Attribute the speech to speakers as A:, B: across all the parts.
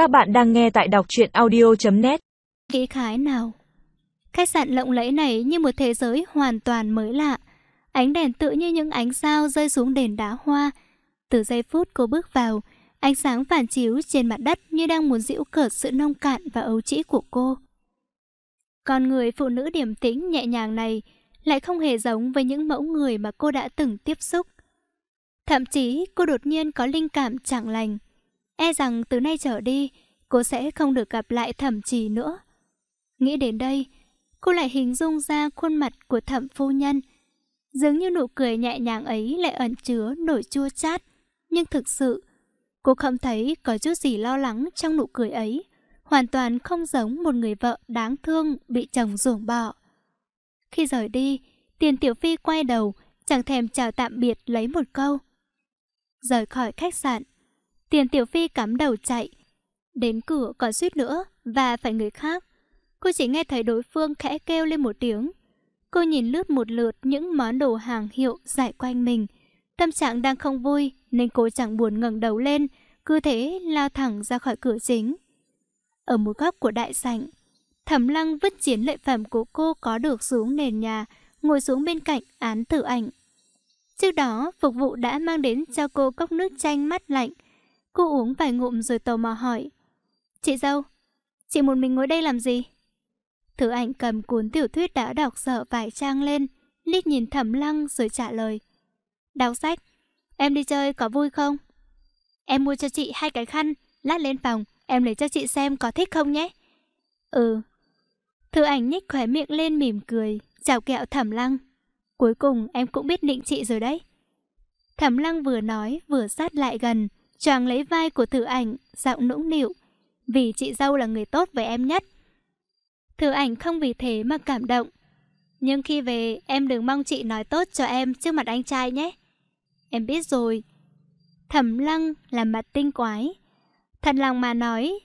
A: Các bạn đang nghe tại đọc truyện audio.net
B: Kỹ khái nào? Khách sạn lộng lẫy này như một thế giới hoàn toàn mới lạ. Ánh đèn tự như những ánh sao rơi xuống đền đá hoa. Từ giây phút cô bước vào, Ánh sáng phản chiếu trên mặt đất như đang muốn giễu cợt sự nông cạn và ấu trĩ của cô. Con người phụ nữ điềm tĩnh, nhẹ nhàng này lại không hề giống với những mẫu người mà cô đã từng tiếp xúc. Thậm chí, cô đột nhiên có linh cảm chẳng lành. E rằng từ nay trở đi, cô sẽ không được gặp lại thẩm trì nữa. Nghĩ đến đây, cô lại hình dung ra khuôn mặt của thẩm phu nhân. Dường như nụ cười nhẹ nhàng ấy lại ẩn chứa nổi chua chát. Nhưng thực sự, cô không thấy có chút gì lo lắng trong nụ cười ấy. Hoàn toàn không giống một người vợ đáng thương bị chồng ruồng bỏ. Khi rời đi, tiền tiểu phi quay đầu, chẳng thèm chào tạm biệt lấy một câu. Rời khỏi khách sạn, Tiền Tiểu Phi cắm đầu chạy. Đến cửa còn suýt nữa và phải người khác. Cô chỉ nghe thấy đối phương khẽ kêu lên một tiếng. Cô nhìn lướt một lượt những món đồ hàng hiệu dại quanh mình. Tâm trạng đang không vui nên cô chẳng buồn ngẩng đầu lên, cứ thế lao thẳng ra khỏi cửa chính. Ở một góc của đại sảnh, Thẩm Lăng vứt chiến lợi phẩm của cô có được xuống nền nhà, ngồi xuống bên cạnh án tử ảnh. Trước đó, phục vụ đã mang đến cho cô cốc nước chanh mát lạnh, Cô uống vài ngụm rồi tò mò hỏi. Chị dâu, chị một mình ngồi đây làm gì? Thứ ảnh cầm cuốn tiểu thuyết đã đọc sợ vài trang lên, liếc nhìn thẩm lăng rồi trả lời. Đọc sách, em đi chơi có vui không? Em mua cho chị hai cái khăn, lát lên phòng, em lấy cho chị xem có thích không nhé? Ừ. Thư ảnh nhích khóe miệng lên mỉm cười, chào kẹo thẩm lăng. Cuối cùng em cũng biết định chị rồi đấy. Thẩm lăng vừa nói vừa sát lại gần, Chàng lấy vai của thử ảnh, giọng nũng nịu. Vì chị dâu là người tốt với em nhất. Thử ảnh không vì thế mà cảm động. Nhưng khi về, em đừng mong chị nói tốt cho em trước mặt anh trai nhé. Em biết rồi. Thẩm lăng là mặt tinh quái. Thật lòng mà nói,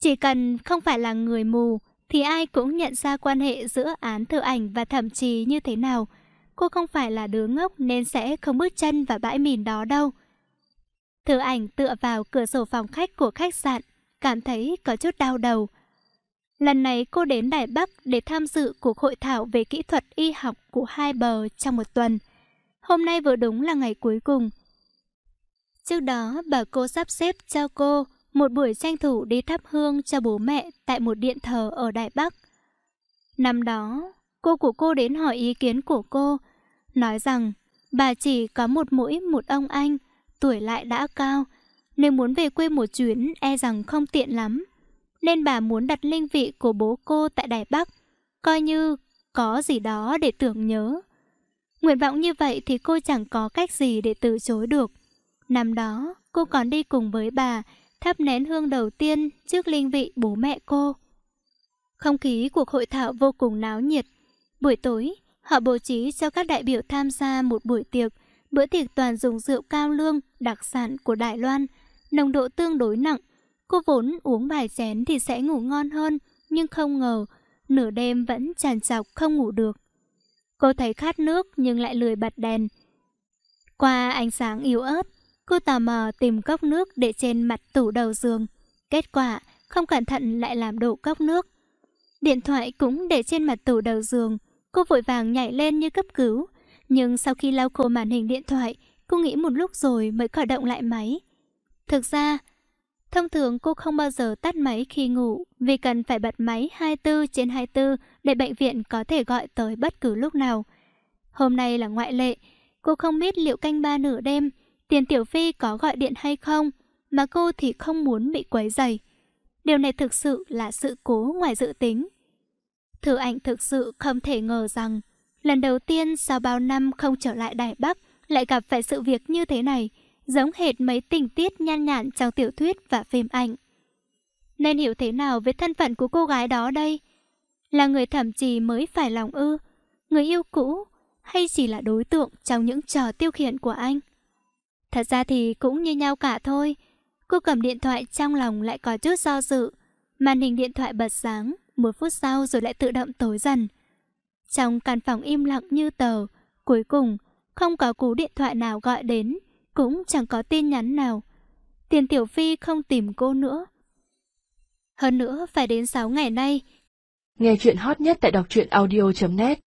B: chỉ cần không phải là người mù, thì ai cũng nhận ra quan hệ giữa án thử ảnh và thẩm trì như thế nào. Cô không phải là đứa ngốc nên sẽ không bước chân vào bãi mìn đó đâu. Thư ảnh tựa vào cửa sổ phòng khách của khách sạn, cảm thấy có chút đau đầu. Lần này cô đến Đài Bắc để tham dự cuộc hội thảo về kỹ thuật y học của hai bờ trong một tuần. Hôm nay vừa đúng là ngày cuối cùng. Trước đó, bà cô sắp xếp cho cô một buổi tranh thủ đi thắp hương cho bố mẹ tại một điện thờ ở Đài Bắc. Năm đó, cô của cô đến hỏi ý kiến của cô, nói rằng bà chỉ có một mũi một ông anh, tuổi lại đã cao, nếu muốn về quê một chuyến e rằng không tiện lắm. Nên bà muốn đặt linh vị của bố cô tại Đài Bắc, coi như có gì đó để tưởng nhớ. Nguyện vọng như vậy thì cô chẳng có cách gì để từ chối được. Năm đó, cô còn đi cùng với bà, thắp nén hương đầu tiên trước linh vị bố mẹ cô. Không khí cuộc hội thảo vô cùng náo nhiệt. Buổi tối, họ bố trí cho các đại biểu tham gia một buổi tiệc, Bữa tiệc toàn dùng rượu cao lương, đặc sản của Đài Loan, nồng độ tương đối nặng. Cô vốn uống vài chén thì sẽ ngủ ngon hơn, nhưng không ngờ, nửa đêm vẫn tràn trọc không ngủ được. Cô thấy khát nước nhưng lại lười bật đèn. Qua ánh sáng yếu ớt, cô tò mò tìm cốc nước để trên mặt tủ đầu giường. Kết quả, không cẩn thận lại làm đổ cốc nước. Điện thoại cũng để trên mặt tủ đầu giường. Cô vội vàng nhảy lên như cấp cứu, nhưng sau khi lau khô màn hình điện thoại, cô nghĩ một lúc rồi mới khởi động lại máy. Thực ra, thông thường cô không bao giờ tắt máy khi ngủ vì cần phải bật máy 24 trên 24 để bệnh viện có thể gọi tới bất cứ lúc nào. Hôm nay là ngoại lệ, cô không biết liệu canh ba nửa đêm Tiền Tiểu Phi có gọi điện hay không, mà cô thì không muốn bị quấy rầy. Điều này thực sự là sự cố ngoài dự tính. Thử ảnh thực sự không thể ngờ rằng Lần đầu tiên sau bao năm không trở lại Đài Bắc lại gặp phải sự việc như thế này, giống hệt mấy tình tiết nhan nhản trong tiểu thuyết và phim ảnh. Nên hiểu thế nào về thân phận của cô gái đó đây? Là người thậm chí mới phải lòng ư? Người yêu cũ? Hay chỉ là đối tượng trong những trò tiêu khiển của anh? Thật ra thì cũng như nhau cả thôi. Cô cầm điện thoại trong lòng lại có chút do dự. Màn hình điện thoại bật sáng, một phút sau rồi lại tự động tối dần. Trong căn phòng im lặng như tờ, cuối cùng không có cú điện thoại nào gọi đến, cũng chẳng có tin nhắn nào. Tiền Tiểu Phi không tìm cô nữa. Hơn nữa phải đến 6 ngày nay.
A: Nghe chuyện hot nhất tại đọc truyện audio.net